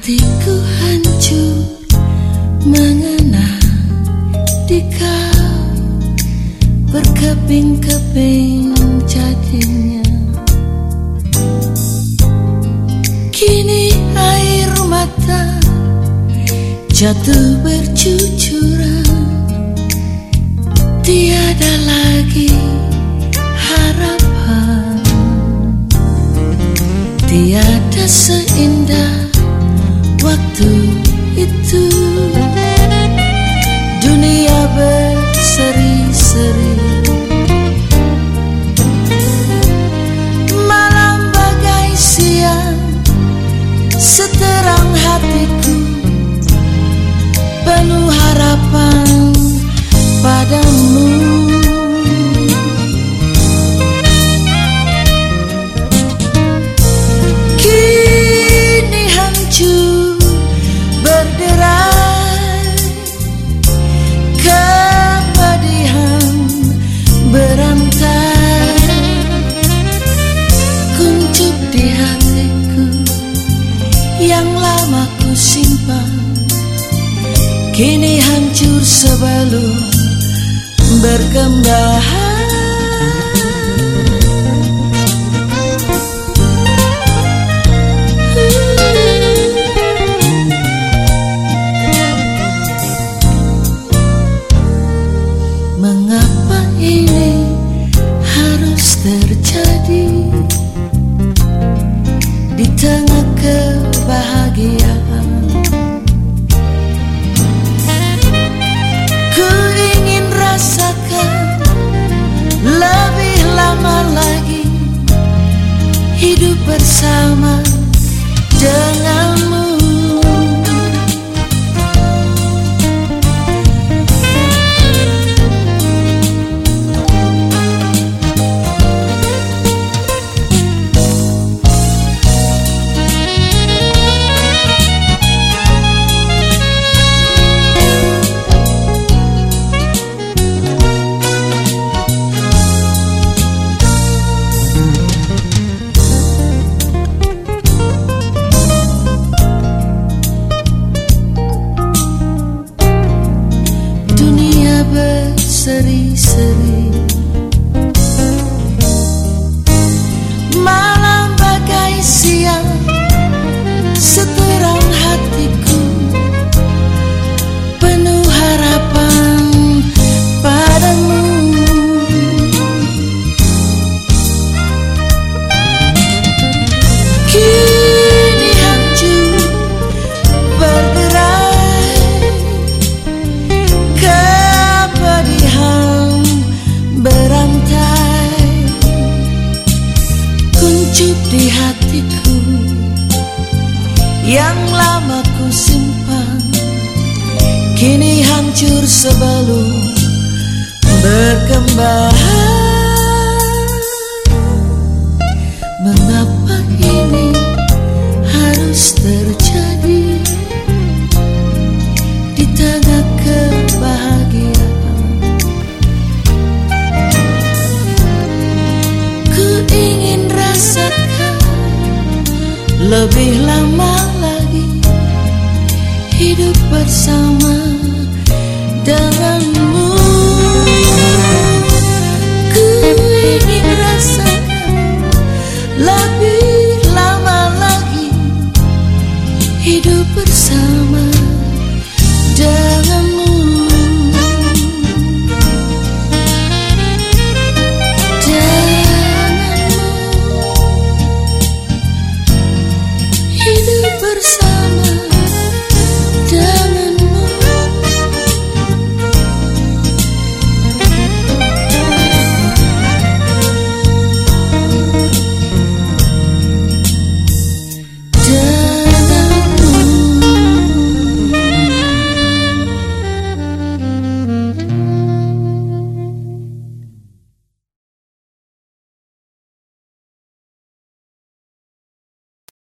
Hatiku hancur mengenang di kau. Berkeping-keping jadinya. Kini air mata jatuh bercucuran Kini hancur sebelum berkembang bersama denganmu seri seri lama simpan. Kini hancur sebelum berkembang. Mengapa ini harus terjadi? Di tengah kebahagiaan ku ingin rasakan lebih Santo.